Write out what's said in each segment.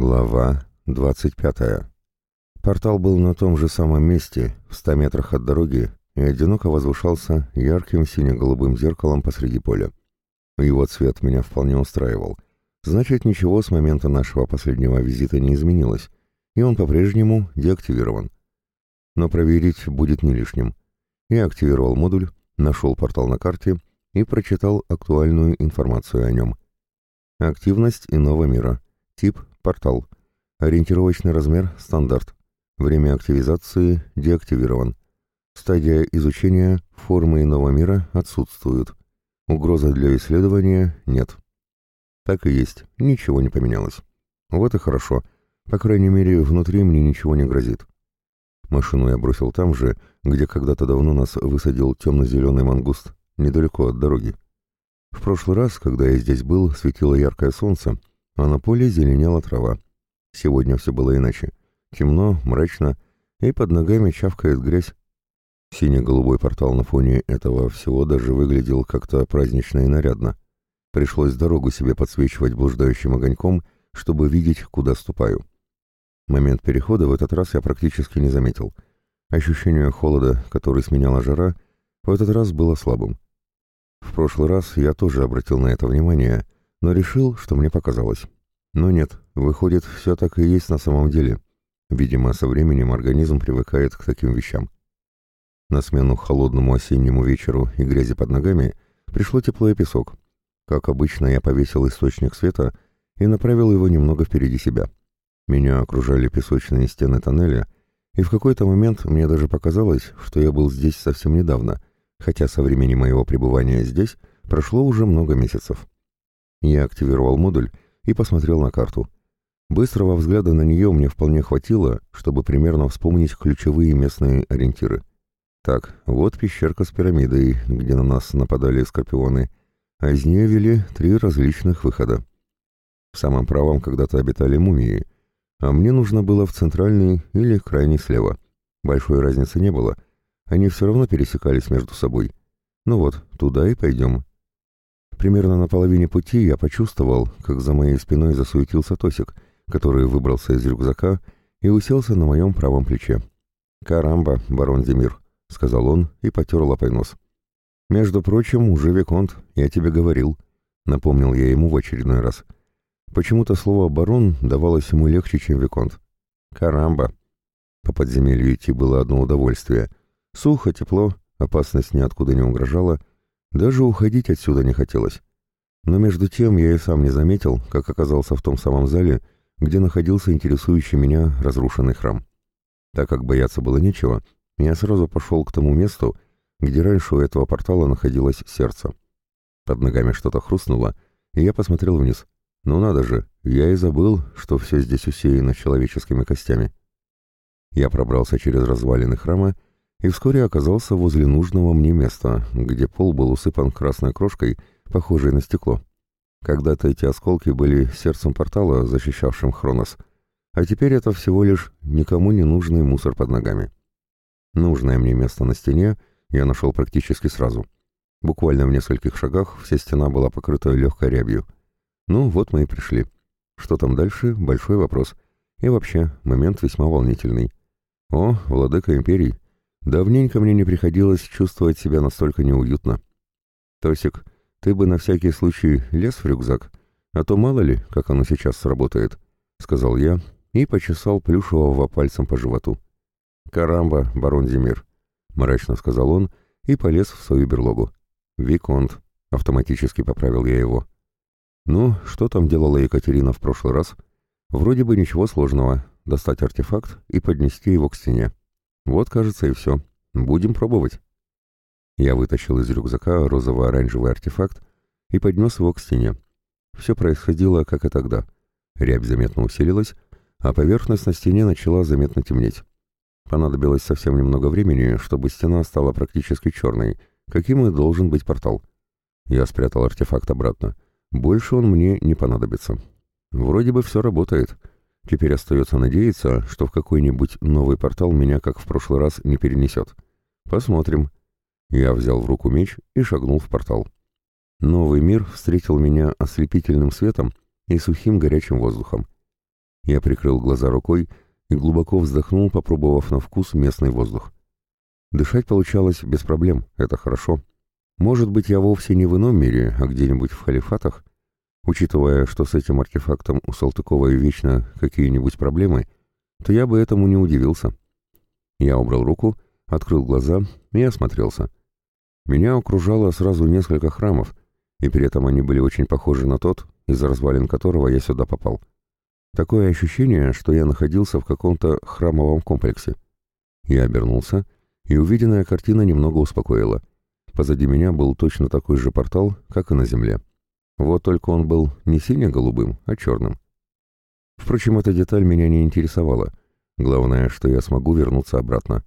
Глава 25. Портал был на том же самом месте, в ста метрах от дороги, и одиноко возвышался ярким сине-голубым зеркалом посреди поля. Его цвет меня вполне устраивал. Значит, ничего с момента нашего последнего визита не изменилось, и он по-прежнему деактивирован. Но проверить будет не лишним. Я активировал модуль, нашел портал на карте и прочитал актуальную информацию о нем. Активность иного мира. Тип – портал. Ориентировочный размер – стандарт. Время активизации – деактивирован. Стадия изучения формы иного мира отсутствует. Угроза для исследования нет. Так и есть, ничего не поменялось. Вот и хорошо. По крайней мере, внутри мне ничего не грозит. Машину я бросил там же, где когда-то давно нас высадил темно-зеленый мангуст, недалеко от дороги. В прошлый раз, когда я здесь был, светило яркое солнце, а на поле зеленела трава. Сегодня все было иначе. Темно, мрачно, и под ногами чавкает грязь. Синий-голубой портал на фоне этого всего даже выглядел как-то празднично и нарядно. Пришлось дорогу себе подсвечивать блуждающим огоньком, чтобы видеть, куда ступаю. Момент перехода в этот раз я практически не заметил. Ощущение холода, который сменяла жара, в этот раз было слабым. В прошлый раз я тоже обратил на это внимание, но решил, что мне показалось. Но нет, выходит, все так и есть на самом деле. Видимо, со временем организм привыкает к таким вещам. На смену холодному осеннему вечеру и грязи под ногами пришло тепло и песок. Как обычно, я повесил источник света и направил его немного впереди себя. Меня окружали песочные стены тоннеля, и в какой-то момент мне даже показалось, что я был здесь совсем недавно, хотя со времени моего пребывания здесь прошло уже много месяцев. Я активировал модуль и посмотрел на карту. Быстрого взгляда на нее мне вполне хватило, чтобы примерно вспомнить ключевые местные ориентиры. Так, вот пещерка с пирамидой, где на нас нападали скорпионы, а из нее вели три различных выхода. В самом правом когда-то обитали мумии, а мне нужно было в центральный или крайний слева. Большой разницы не было — они все равно пересекались между собой. Ну вот, туда и пойдем. Примерно на половине пути я почувствовал, как за моей спиной засуетился Тосик, который выбрался из рюкзака и уселся на моем правом плече. «Карамба, барон Демир», — сказал он и потер лапой нос. «Между прочим, уже Виконт, я тебе говорил», — напомнил я ему в очередной раз. Почему-то слово «барон» давалось ему легче, чем Виконт. «Карамба». По подземелью идти было одно удовольствие. Сухо, тепло, опасность ниоткуда не угрожала, даже уходить отсюда не хотелось. Но между тем я и сам не заметил, как оказался в том самом зале, где находился интересующий меня разрушенный храм. Так как бояться было нечего, я сразу пошел к тому месту, где раньше у этого портала находилось сердце. Под ногами что-то хрустнуло, и я посмотрел вниз. Ну надо же, я и забыл, что все здесь усеяно человеческими костями. Я пробрался через развалины храма и вскоре оказался возле нужного мне места, где пол был усыпан красной крошкой, похожей на стекло. Когда-то эти осколки были сердцем портала, защищавшим Хронос, а теперь это всего лишь никому не нужный мусор под ногами. Нужное мне место на стене я нашел практически сразу. Буквально в нескольких шагах вся стена была покрыта легкой рябью. Ну, вот мы и пришли. Что там дальше — большой вопрос. И вообще, момент весьма волнительный. О, владыка империи! Давненько мне не приходилось чувствовать себя настолько неуютно. Тосик, ты бы на всякий случай лез в рюкзак, а то мало ли, как оно сейчас сработает, — сказал я и почесал плюшевого пальцем по животу. «Карамба, барон Демир», — мрачно сказал он и полез в свою берлогу. «Виконт», — автоматически поправил я его. «Ну, что там делала Екатерина в прошлый раз? Вроде бы ничего сложного. Достать артефакт и поднести его к стене. Вот, кажется, и все. Будем пробовать. Я вытащил из рюкзака розово-оранжевый артефакт и поднес его к стене. Все происходило, как и тогда. Рябь заметно усилилась, а поверхность на стене начала заметно темнеть. Понадобилось совсем немного времени, чтобы стена стала практически черной, каким и должен быть портал. Я спрятал артефакт обратно. Больше он мне не понадобится. Вроде бы все работает. Теперь остается надеяться, что в какой-нибудь новый портал меня, как в прошлый раз, не перенесет. Посмотрим. Я взял в руку меч и шагнул в портал. Новый мир встретил меня ослепительным светом и сухим горячим воздухом. Я прикрыл глаза рукой и глубоко вздохнул, попробовав на вкус местный воздух. Дышать получалось без проблем, это хорошо. Может быть, я вовсе не в ином мире, а где-нибудь в халифатах? Учитывая, что с этим артефактом у Салтыкова вечно какие-нибудь проблемы, то я бы этому не удивился. Я убрал руку, открыл глаза и осмотрелся. Меня окружало сразу несколько храмов, и при этом они были очень похожи на тот, из развалин которого я сюда попал. Такое ощущение, что я находился в каком-то храмовом комплексе. Я обернулся, и увиденная картина немного успокоила. Позади меня был точно такой же портал, как и на Земле. Вот только он был не сине-голубым, а черным. Впрочем, эта деталь меня не интересовала. Главное, что я смогу вернуться обратно.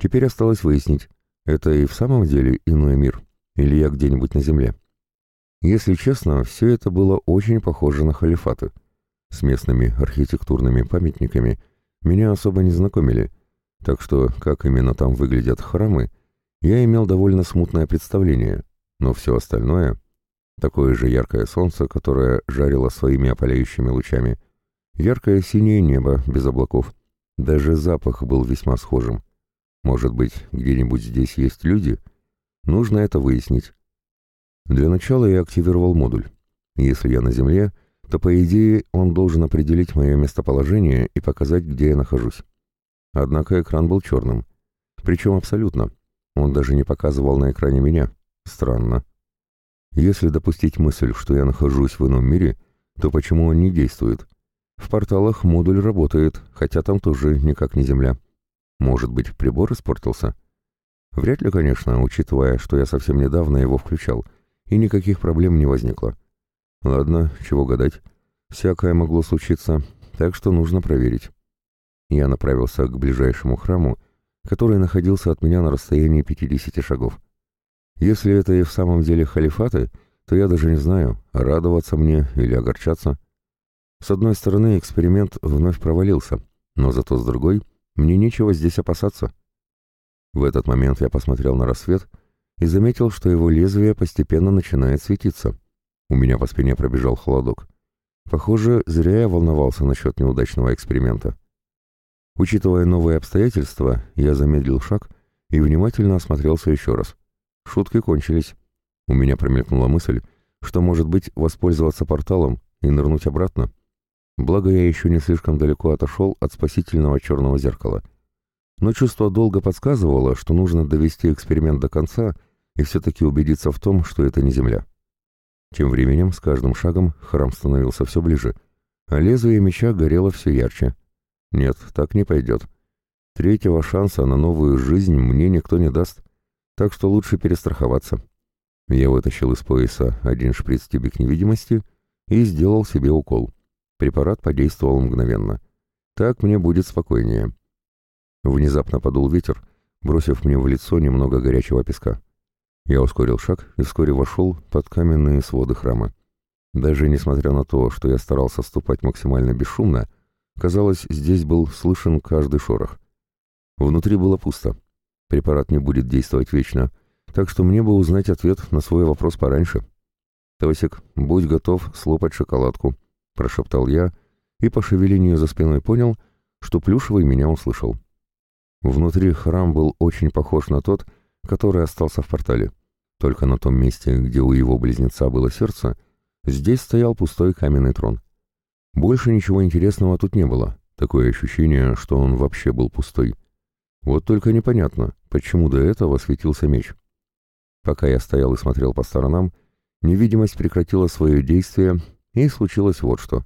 Теперь осталось выяснить, это и в самом деле иной мир, или я где-нибудь на Земле. Если честно, все это было очень похоже на халифаты. С местными архитектурными памятниками меня особо не знакомили, так что, как именно там выглядят храмы, я имел довольно смутное представление, но все остальное, такое же яркое солнце, которое жарило своими опаляющими лучами, яркое синее небо без облаков, даже запах был весьма схожим. Может быть, где-нибудь здесь есть люди? Нужно это выяснить. Для начала я активировал модуль. Если я на Земле, то, по идее, он должен определить мое местоположение и показать, где я нахожусь. Однако экран был черным. Причем абсолютно. Он даже не показывал на экране меня. Странно. Если допустить мысль, что я нахожусь в ином мире, то почему он не действует? В порталах модуль работает, хотя там тоже никак не Земля. Может быть, прибор испортился? Вряд ли, конечно, учитывая, что я совсем недавно его включал — и никаких проблем не возникло. Ладно, чего гадать. Всякое могло случиться, так что нужно проверить. Я направился к ближайшему храму, который находился от меня на расстоянии 50 шагов. Если это и в самом деле халифаты, то я даже не знаю, радоваться мне или огорчаться. С одной стороны, эксперимент вновь провалился, но зато с другой, мне нечего здесь опасаться. В этот момент я посмотрел на рассвет — и заметил, что его лезвие постепенно начинает светиться. У меня по спине пробежал холодок. Похоже, зря я волновался насчет неудачного эксперимента. Учитывая новые обстоятельства, я замедлил шаг и внимательно осмотрелся еще раз. Шутки кончились. У меня промелькнула мысль, что, может быть, воспользоваться порталом и нырнуть обратно. Благо, я еще не слишком далеко отошел от спасительного черного зеркала. Но чувство долго подсказывало, что нужно довести эксперимент до конца — и все-таки убедиться в том, что это не земля. Тем временем с каждым шагом храм становился все ближе, а лезвие меча горело все ярче. Нет, так не пойдет. Третьего шанса на новую жизнь мне никто не даст, так что лучше перестраховаться. Я вытащил из пояса один шприц-тюбик невидимости и сделал себе укол. Препарат подействовал мгновенно. Так мне будет спокойнее. Внезапно подул ветер, бросив мне в лицо немного горячего песка. Я ускорил шаг и вскоре вошел под каменные своды храма. Даже несмотря на то, что я старался ступать максимально бесшумно, казалось, здесь был слышен каждый шорох. Внутри было пусто. Препарат не будет действовать вечно, так что мне бы узнать ответ на свой вопрос пораньше. «Тосик, будь готов слопать шоколадку», — прошептал я, и по шевелению за спиной понял, что Плюшевый меня услышал. Внутри храм был очень похож на тот, который остался в портале. Только на том месте, где у его близнеца было сердце, здесь стоял пустой каменный трон. Больше ничего интересного тут не было. Такое ощущение, что он вообще был пустой. Вот только непонятно, почему до этого светился меч. Пока я стоял и смотрел по сторонам, невидимость прекратила свое действие, и случилось вот что.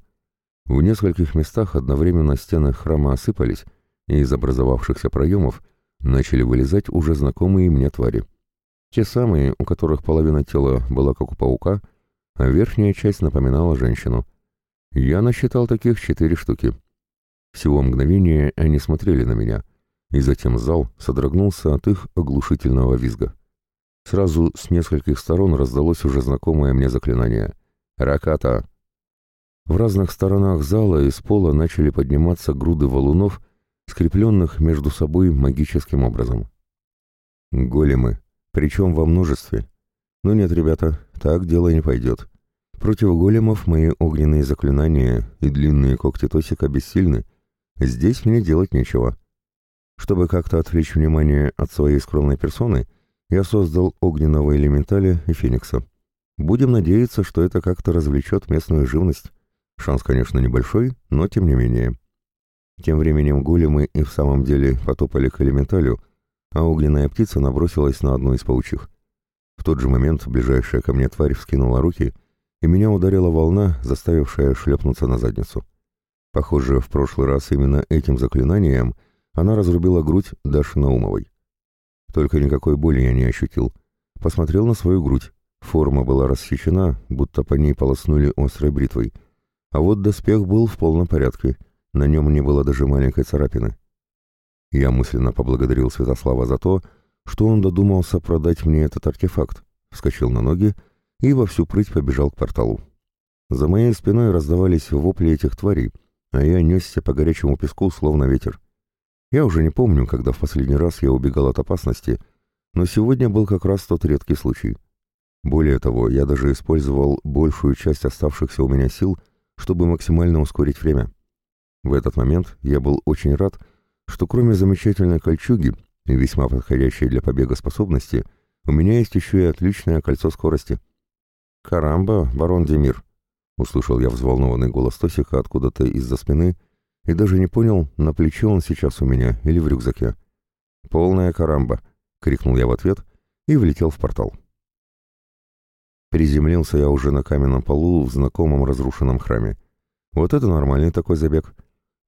В нескольких местах одновременно стены храма осыпались, и из образовавшихся проемов – начали вылезать уже знакомые мне твари. Те самые, у которых половина тела была как у паука, а верхняя часть напоминала женщину. Я насчитал таких четыре штуки. Всего мгновение они смотрели на меня, и затем зал содрогнулся от их оглушительного визга. Сразу с нескольких сторон раздалось уже знакомое мне заклинание. «Раката!» В разных сторонах зала из пола начали подниматься груды валунов скрепленных между собой магическим образом. Големы, причем во множестве. Но нет, ребята, так дело не пойдет. Против големов мои огненные заклинания и длинные когти Тосика бессильны. Здесь мне делать нечего. Чтобы как-то отвлечь внимание от своей скромной персоны, я создал огненного элементаля и феникса. Будем надеяться, что это как-то развлечет местную живность. Шанс, конечно, небольшой, но тем не менее. Тем временем големы и в самом деле потопали к элементалю, а огненная птица набросилась на одну из паучих. В тот же момент ближайшая ко мне тварь вскинула руки, и меня ударила волна, заставившая шлепнуться на задницу. Похоже, в прошлый раз именно этим заклинанием она разрубила грудь Даши Наумовой. Только никакой боли я не ощутил. Посмотрел на свою грудь. Форма была рассечена, будто по ней полоснули острой бритвой. А вот доспех был в полном порядке. На нем не было даже маленькой царапины. Я мысленно поблагодарил Святослава за то, что он додумался продать мне этот артефакт, вскочил на ноги и во всю прыть побежал к порталу. За моей спиной раздавались вопли этих тварей, а я несся по горячему песку, словно ветер. Я уже не помню, когда в последний раз я убегал от опасности, но сегодня был как раз тот редкий случай. Более того, я даже использовал большую часть оставшихся у меня сил, чтобы максимально ускорить время. В этот момент я был очень рад, что кроме замечательной кольчуги и весьма подходящей для побега способности, у меня есть еще и отличное кольцо скорости. «Карамба, барон Демир!» — услышал я взволнованный голос Тосика откуда-то из-за спины и даже не понял, на плече он сейчас у меня или в рюкзаке. «Полная карамба!» — крикнул я в ответ и влетел в портал. Приземлился я уже на каменном полу в знакомом разрушенном храме. Вот это нормальный такой забег.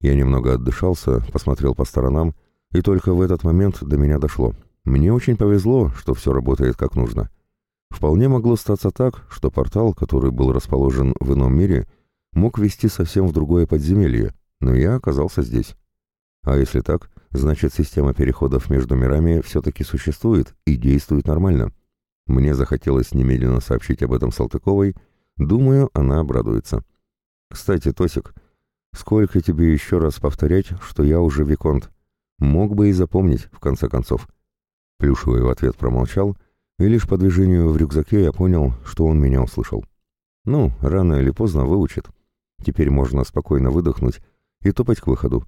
Я немного отдышался, посмотрел по сторонам, и только в этот момент до меня дошло. Мне очень повезло, что все работает как нужно. Вполне могло статься так, что портал, который был расположен в ином мире, мог вести совсем в другое подземелье, но я оказался здесь. А если так, значит система переходов между мирами все-таки существует и действует нормально. Мне захотелось немедленно сообщить об этом Салтыковой, думаю, она обрадуется. Кстати, Тосик, сколько тебе еще раз повторять, что я уже Виконт? Мог бы и запомнить, в конце концов. Плюшевый в ответ промолчал, и лишь по движению в рюкзаке я понял, что он меня услышал. Ну, рано или поздно выучит. Теперь можно спокойно выдохнуть и топать к выходу.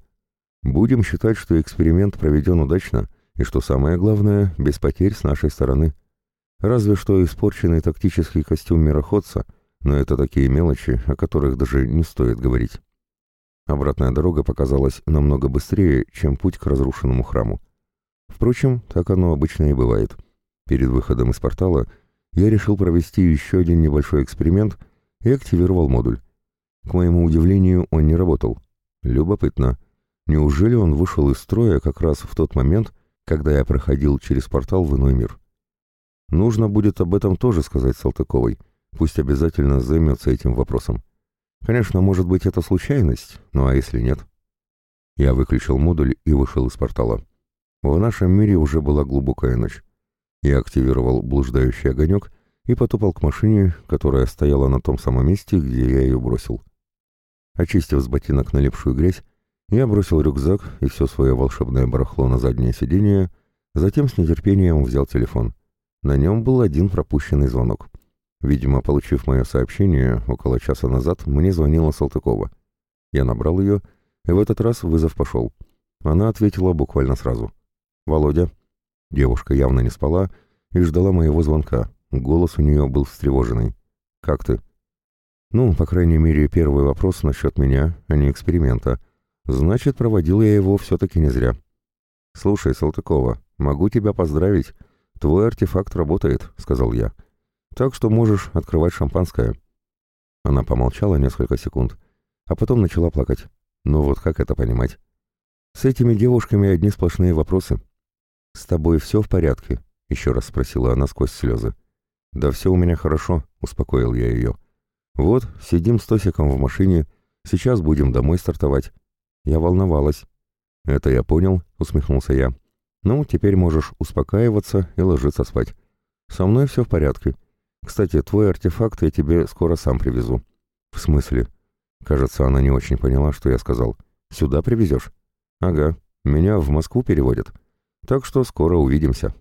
Будем считать, что эксперимент проведен удачно, и что самое главное, без потерь с нашей стороны. Разве что испорченный тактический костюм мироходца, но это такие мелочи, о которых даже не стоит говорить. Обратная дорога показалась намного быстрее, чем путь к разрушенному храму. Впрочем, так оно обычно и бывает. Перед выходом из портала я решил провести еще один небольшой эксперимент и активировал модуль. К моему удивлению, он не работал. Любопытно. Неужели он вышел из строя как раз в тот момент, когда я проходил через портал в иной мир? Нужно будет об этом тоже сказать Салтыковой. Пусть обязательно займется этим вопросом. Конечно, может быть, это случайность, ну а если нет? Я выключил модуль и вышел из портала. В нашем мире уже была глубокая ночь. Я активировал блуждающий огонек и потопал к машине, которая стояла на том самом месте, где я ее бросил. Очистив с ботинок налипшую грязь, я бросил рюкзак и все свое волшебное барахло на заднее сиденье, затем с нетерпением взял телефон. На нем был один пропущенный звонок. Видимо, получив мое сообщение около часа назад, мне звонила Салтыкова. Я набрал ее, и в этот раз вызов пошел. Она ответила буквально сразу. «Володя». Девушка явно не спала и ждала моего звонка. Голос у нее был встревоженный. «Как ты?» «Ну, по крайней мере, первый вопрос насчет меня, а не эксперимента. Значит, проводил я его все-таки не зря». «Слушай, Салтыкова, могу тебя поздравить. «Твой артефакт работает», — сказал я. «Так что можешь открывать шампанское». Она помолчала несколько секунд, а потом начала плакать. Ну вот как это понимать? С этими девушками одни сплошные вопросы. «С тобой все в порядке?» — еще раз спросила она сквозь слезы. «Да все у меня хорошо», — успокоил я ее. «Вот, сидим с Тосиком в машине, сейчас будем домой стартовать». Я волновалась. «Это я понял», — усмехнулся я. Ну, теперь можешь успокаиваться и ложиться спать. Со мной все в порядке. Кстати, твой артефакт я тебе скоро сам привезу. В смысле? Кажется, она не очень поняла, что я сказал. Сюда привезешь? Ага, меня в Москву переводят. Так что скоро увидимся.